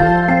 Bye.